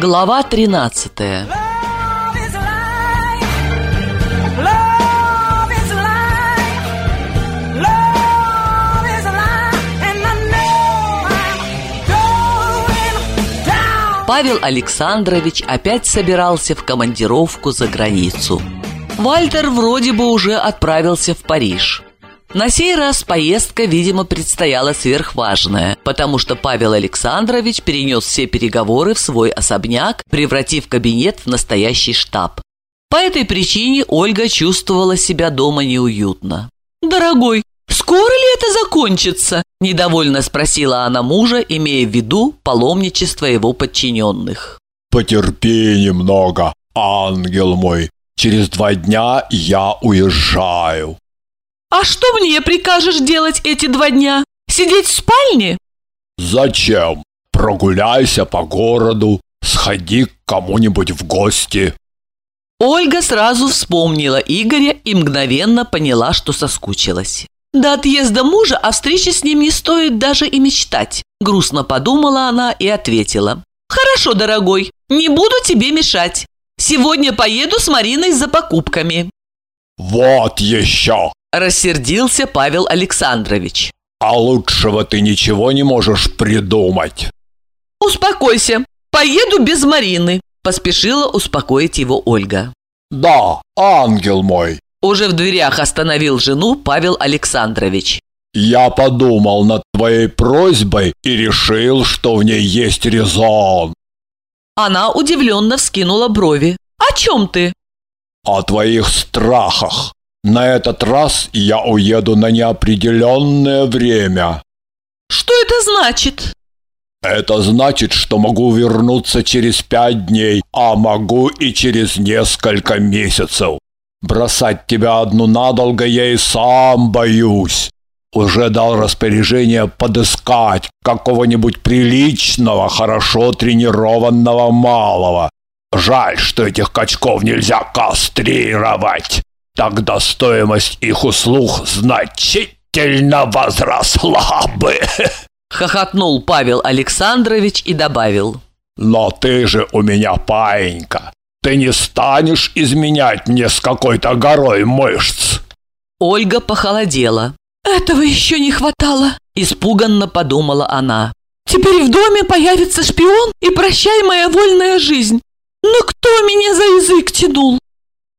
Глава 13 Павел Александрович опять собирался в командировку за границу. Вальтер вроде бы уже отправился в Париж. На сей раз поездка, видимо, предстояла сверхважная, потому что Павел Александрович перенес все переговоры в свой особняк, превратив кабинет в настоящий штаб. По этой причине Ольга чувствовала себя дома неуютно. «Дорогой, скоро ли это закончится?» – недовольно спросила она мужа, имея в виду паломничество его подчиненных. «Потерпи немного, ангел мой. Через два дня я уезжаю». «А что мне прикажешь делать эти два дня? Сидеть в спальне?» «Зачем? Прогуляйся по городу, сходи к кому-нибудь в гости». Ольга сразу вспомнила Игоря и мгновенно поняла, что соскучилась. До отъезда мужа о встрече с ним не стоит даже и мечтать. Грустно подумала она и ответила. «Хорошо, дорогой, не буду тебе мешать. Сегодня поеду с Мариной за покупками». «Вот еще!» Рассердился Павел Александрович. А лучшего ты ничего не можешь придумать. Успокойся, поеду без Марины, поспешила успокоить его Ольга. Да, ангел мой. Уже в дверях остановил жену Павел Александрович. Я подумал над твоей просьбой и решил, что в ней есть резон. Она удивленно вскинула брови. «О чем ты?» «О твоих страхах. На этот раз я уеду на неопределенное время. Что это значит? Это значит, что могу вернуться через пять дней, а могу и через несколько месяцев. Бросать тебя одну надолго я и сам боюсь. Уже дал распоряжение подыскать какого-нибудь приличного, хорошо тренированного малого. Жаль, что этих качков нельзя кастрировать. Тогда стоимость их услуг значительно возросла бы. Хохотнул Павел Александрович и добавил. Но ты же у меня паинька. Ты не станешь изменять мне с какой-то горой мышц. Ольга похолодела. Этого еще не хватало, испуганно подумала она. Теперь в доме появится шпион и прощай моя вольная жизнь. Но кто меня за язык тянул?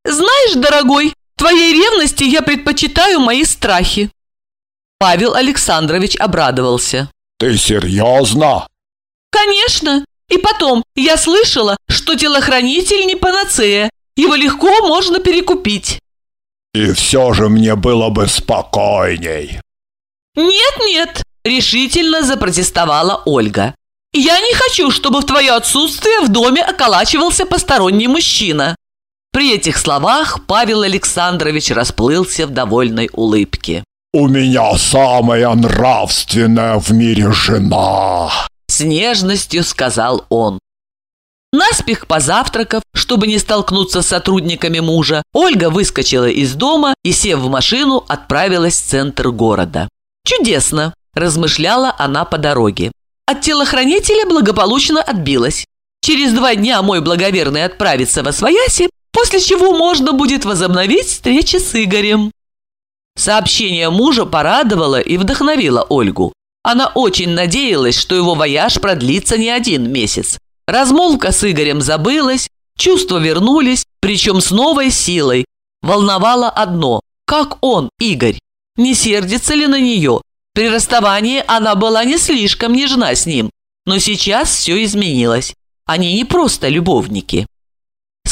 Знаешь, дорогой, Твоей ревности я предпочитаю мои страхи». Павел Александрович обрадовался. «Ты серьезно?» «Конечно. И потом, я слышала, что телохранитель не панацея. Его легко можно перекупить». «И все же мне было бы спокойней». «Нет-нет», – решительно запротестовала Ольга. «Я не хочу, чтобы в твое отсутствие в доме околачивался посторонний мужчина. При этих словах Павел Александрович расплылся в довольной улыбке. «У меня самая нравственная в мире жена!» С нежностью сказал он. Наспех позавтракав, чтобы не столкнуться с сотрудниками мужа, Ольга выскочила из дома и, сев в машину, отправилась в центр города. «Чудесно!» – размышляла она по дороге. От телохранителя благополучно отбилась. Через два дня мой благоверный отправится во свояси, после чего можно будет возобновить встречи с Игорем. Сообщение мужа порадовало и вдохновило Ольгу. Она очень надеялась, что его вояж продлится не один месяц. Размолвка с Игорем забылась, чувства вернулись, причем с новой силой. Волновало одно – как он, Игорь? Не сердится ли на нее? При расставании она была не слишком нежна с ним, но сейчас все изменилось. Они не просто любовники.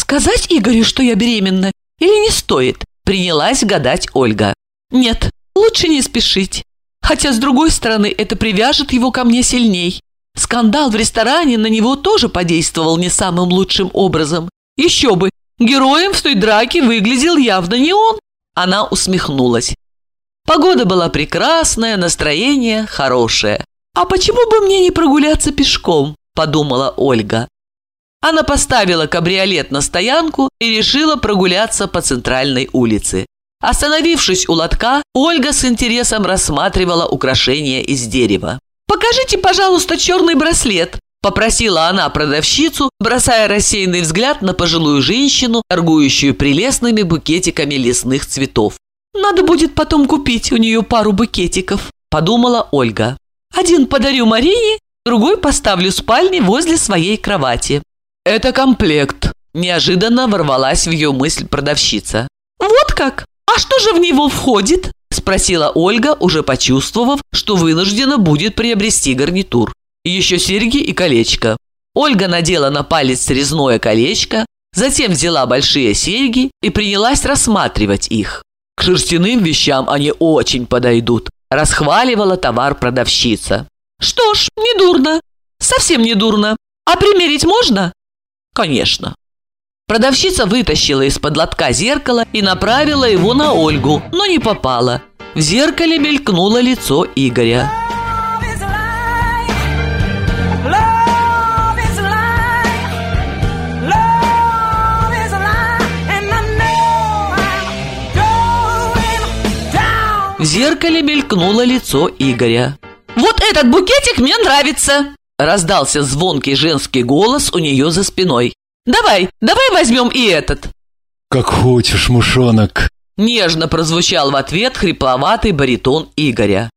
«Сказать Игорю, что я беременна, или не стоит?» Принялась гадать Ольга. «Нет, лучше не спешить. Хотя, с другой стороны, это привяжет его ко мне сильней. Скандал в ресторане на него тоже подействовал не самым лучшим образом. Еще бы, героем в той драке выглядел явно не он». Она усмехнулась. Погода была прекрасная, настроение хорошее. «А почему бы мне не прогуляться пешком?» – подумала Ольга. Она поставила кабриолет на стоянку и решила прогуляться по центральной улице. Остановившись у лотка, Ольга с интересом рассматривала украшения из дерева. «Покажите, пожалуйста, черный браслет», – Попросила она продавщицу, бросая рассеянный взгляд на пожилую женщину, торгующую прелестными букетиками лесных цветов. «Надо будет потом купить у нее пару букетиков», – подумала Ольга. «Один подарю Марине, другой поставлю в спальне возле своей кровати». «Это комплект», – неожиданно ворвалась в ее мысль продавщица. «Вот как? А что же в него входит?» – спросила Ольга, уже почувствовав, что вынуждена будет приобрести гарнитур. Еще серьги и колечко. Ольга надела на палец срезное колечко, затем взяла большие серьги и принялась рассматривать их. К шерстяным вещам они очень подойдут, расхваливала товар продавщица. Что ж, не дурно, совсем не дурно. А примерить можно? Конечно. Продавщица вытащила из-под лотка зеркало и направила его на Ольгу, но не попала. В зеркале мелькнуло лицо Игоря. В зеркале мелькнуло лицо Игоря. «Вот этот букетик мне нравится!» Раздался звонкий женский голос у нее за спиной. «Давай, давай возьмем и этот!» «Как хочешь, мушонок!» Нежно прозвучал в ответ хрипловатый баритон Игоря.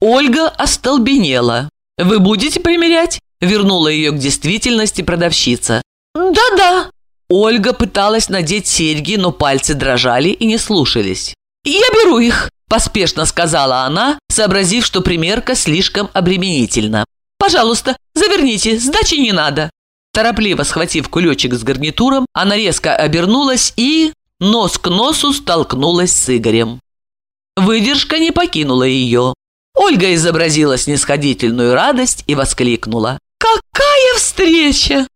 Ольга остолбенела. «Вы будете примерять?» Вернула ее к действительности продавщица. «Да-да». Ольга пыталась надеть серьги, но пальцы дрожали и не слушались. «Я беру их», – поспешно сказала она, сообразив, что примерка слишком обременительна. «Пожалуйста, заверните, сдачи не надо». Торопливо схватив кулечек с гарнитуром, она резко обернулась и нос к носу столкнулась с Игорем. Выдержка не покинула ее. Ольга изобразила снисходительную радость и воскликнула. «Какая встреча!»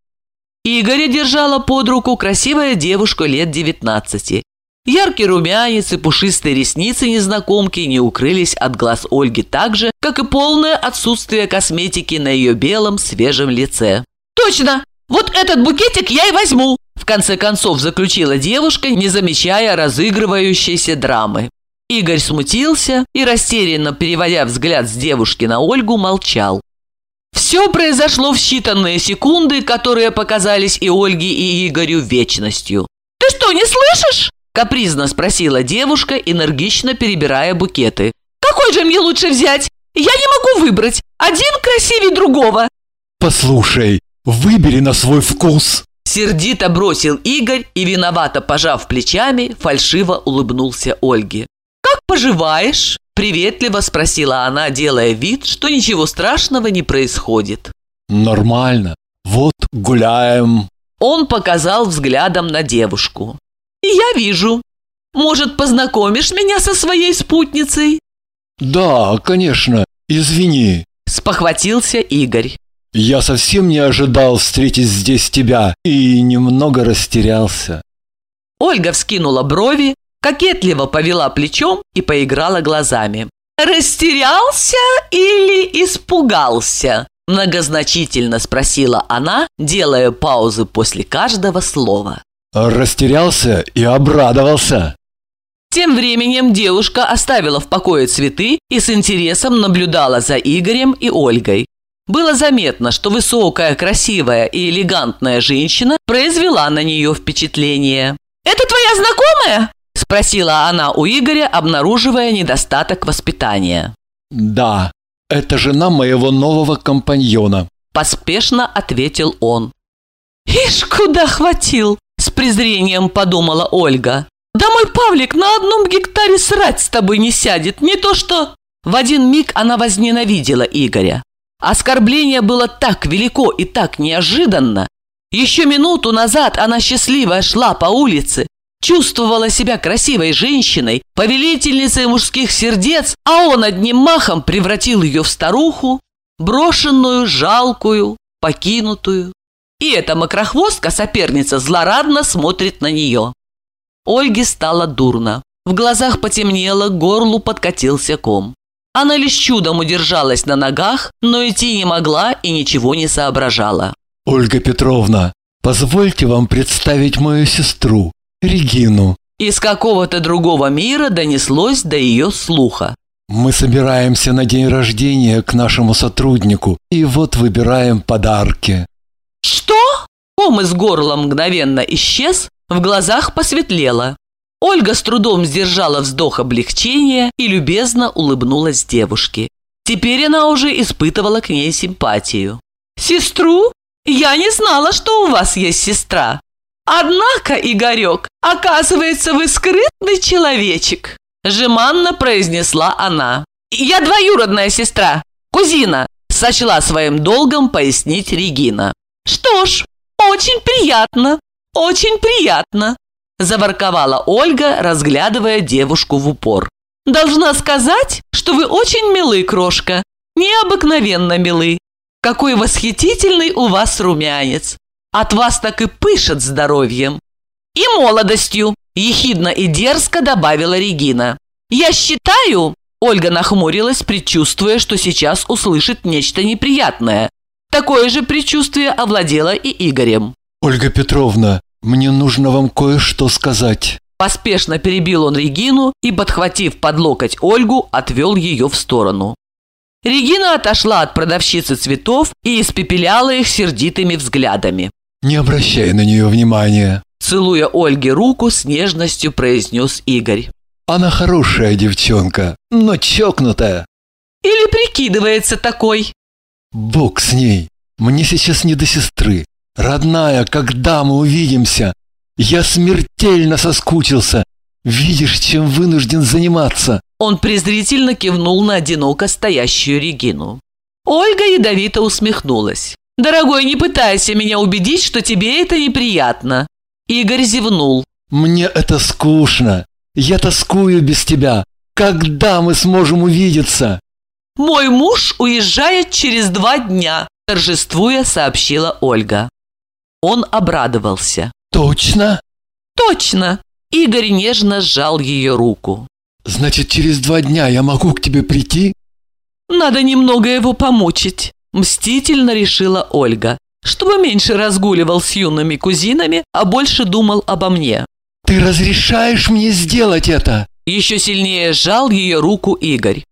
Игоря держала под руку красивая девушка лет девятнадцати. Яркий румянец и пушистые ресницы незнакомки не укрылись от глаз Ольги так же, как и полное отсутствие косметики на ее белом свежем лице. «Точно! Вот этот букетик я и возьму!» В конце концов заключила девушка, не замечая разыгрывающейся драмы. Игорь смутился и, растерянно переводя взгляд с девушки на Ольгу, молчал. Все произошло в считанные секунды, которые показались и Ольге, и Игорю вечностью. «Ты что, не слышишь?» Капризно спросила девушка, энергично перебирая букеты. «Какой же мне лучше взять? Я не могу выбрать. Один красивее другого». «Послушай, выбери на свой вкус». Сердито бросил Игорь и, виновато пожав плечами, фальшиво улыбнулся Ольге. «Как поживаешь?» – приветливо спросила она, делая вид, что ничего страшного не происходит. «Нормально. Вот гуляем». Он показал взглядом на девушку. «Я вижу. Может, познакомишь меня со своей спутницей?» «Да, конечно. Извини». Спохватился Игорь. «Я совсем не ожидал встретить здесь тебя и немного растерялся». Ольга вскинула брови, кокетливо повела плечом и поиграла глазами. «Растерялся или испугался?» Многозначительно спросила она, делая паузы после каждого слова. Растерялся и обрадовался. Тем временем девушка оставила в покое цветы и с интересом наблюдала за Игорем и Ольгой. Было заметно, что высокая, красивая и элегантная женщина произвела на нее впечатление. «Это твоя знакомая?» – спросила она у Игоря, обнаруживая недостаток воспитания. «Да, это жена моего нового компаньона», – поспешно ответил он. «Ишь, куда хватил!» С презрением подумала Ольга. «Да мой Павлик на одном гектаре срать с тобой не сядет, не то что...» В один миг она возненавидела Игоря. Оскорбление было так велико и так неожиданно. Еще минуту назад она счастливая шла по улице, чувствовала себя красивой женщиной, повелительницей мужских сердец, а он одним махом превратил ее в старуху, брошенную, жалкую, покинутую. И эта макрохвостка, соперница, злорадно смотрит на нее. Ольге стало дурно. В глазах потемнело, горлу подкатился ком. Она лишь чудом удержалась на ногах, но идти не могла и ничего не соображала. «Ольга Петровна, позвольте вам представить мою сестру, Регину». Из какого-то другого мира донеслось до ее слуха. Мы собираемся на день рождения к нашему сотруднику, и вот выбираем подарки. Что? Ком из горла мгновенно исчез, в глазах посветлело. Ольга с трудом сдержала вздох облегчения и любезно улыбнулась девушке. Теперь она уже испытывала к ней симпатию. «Сестру? Я не знала, что у вас есть сестра. Однако, Игорек, оказывается, вы скрытный человечек», жеманно произнесла она. «Я двоюродная сестра, кузина», сочла своим долгом пояснить Регина. «Что ж, очень приятно, очень приятно», заворковала Ольга, разглядывая девушку в упор. «Должна сказать, что вы очень милы, крошка, необыкновенно милы. Какой восхитительный у вас румянец! От вас так и пышет здоровьем!» «И молодостью!» – ехидно и дерзко добавила Регина. «Я считаю...» – Ольга нахмурилась, предчувствуя, что сейчас услышит нечто неприятное. Такое же предчувствие овладело и Игорем. «Ольга Петровна, мне нужно вам кое-что сказать». Поспешно перебил он Регину и, подхватив под локоть Ольгу, отвел ее в сторону. Регина отошла от продавщицы цветов и испепеляла их сердитыми взглядами. «Не обращай на нее внимания», Целуя Ольге руку, с нежностью произнес Игорь. «Она хорошая девчонка, но чокнутая». «Или прикидывается такой?» «Бог с ней. Мне сейчас не до сестры. Родная, когда мы увидимся? Я смертельно соскучился. Видишь, чем вынужден заниматься?» Он презрительно кивнул на одиноко стоящую Регину. Ольга ядовито усмехнулась. «Дорогой, не пытайся меня убедить, что тебе это неприятно». Игорь зевнул. «Мне это скучно. Я тоскую без тебя. Когда мы сможем увидеться?» «Мой муж уезжает через два дня», торжествуя сообщила Ольга. Он обрадовался. «Точно?» «Точно!» Игорь нежно сжал ее руку. «Значит, через два дня я могу к тебе прийти?» «Надо немного его помучить», – мстительно решила Ольга, чтобы меньше разгуливал с юными кузинами, а больше думал обо мне. «Ты разрешаешь мне сделать это?» Еще сильнее сжал ее руку Игорь.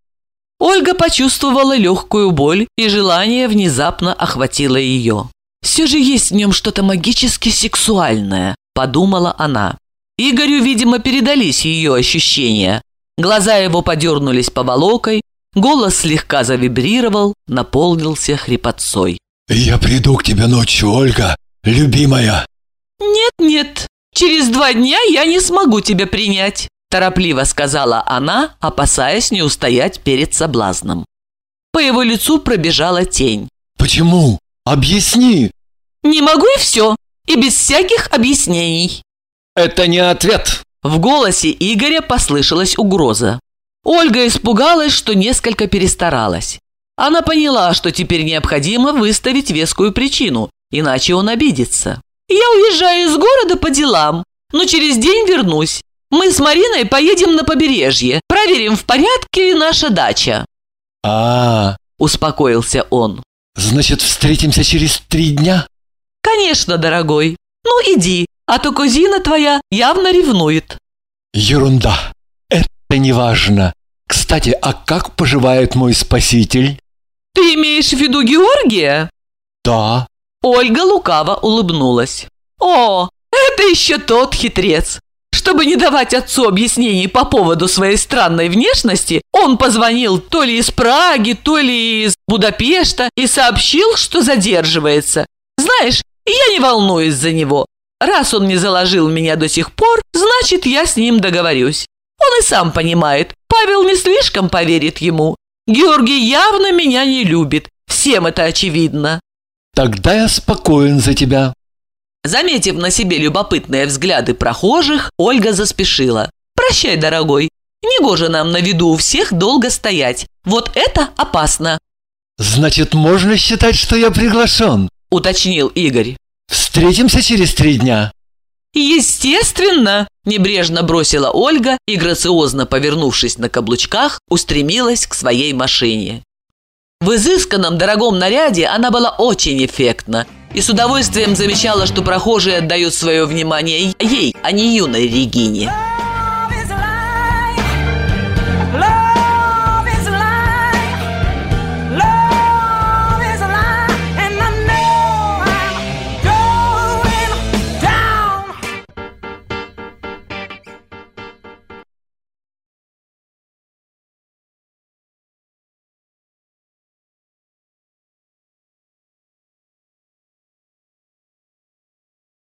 Ольга почувствовала легкую боль, и желание внезапно охватило ее. «Все же есть в нем что-то магически сексуальное», – подумала она. Игорю, видимо, передались ее ощущения. Глаза его подернулись поволокой, голос слегка завибрировал, наполнился хрипотцой. «Я приду к тебе ночью, Ольга, любимая!» «Нет-нет, через два дня я не смогу тебя принять», торопливо сказала она, опасаясь не устоять перед соблазном. По его лицу пробежала тень. «Почему? Объясни!» «Не могу и все, и без всяких объяснений». «Это не ответ!» В голосе Игоря послышалась угроза. Ольга испугалась, что несколько перестаралась. Она поняла, что теперь необходимо выставить вескую причину, иначе он обидится. «Я уезжаю из города по делам, но через день вернусь. Мы с Мариной поедем на побережье, проверим, в порядке ли наша дача». А, -а, -а. успокоился он. «Значит, встретимся через три дня?» «Конечно, дорогой. Ну, иди, а то кузина твоя явно ревнует». «Ерунда. Это не важно. Кстати, а как поживает мой спаситель?» «Ты имеешь в виду Георгия?» «Да». Ольга лукаво улыбнулась. «О, это еще тот хитрец. Чтобы не давать отцу объяснений по поводу своей странной внешности, он позвонил то ли из Праги, то ли из Будапешта и сообщил, что задерживается. Знаешь, я не волнуюсь за него. Раз он не заложил меня до сих пор, значит, я с ним договорюсь. Он и сам понимает, Павел не слишком поверит ему. Георгий явно меня не любит. Всем это очевидно. Тогда я спокоен за тебя. Заметив на себе любопытные взгляды прохожих, Ольга заспешила. «Прощай, дорогой. Негоже нам на виду у всех долго стоять. Вот это опасно». «Значит, можно считать, что я приглашен?» – уточнил Игорь. «Встретимся через три дня». «Естественно!» – небрежно бросила Ольга и, грациозно повернувшись на каблучках, устремилась к своей машине. В изысканном дорогом наряде она была очень эффектна и с удовольствием замечала, что прохожие отдают свое внимание ей, а не юной Регине.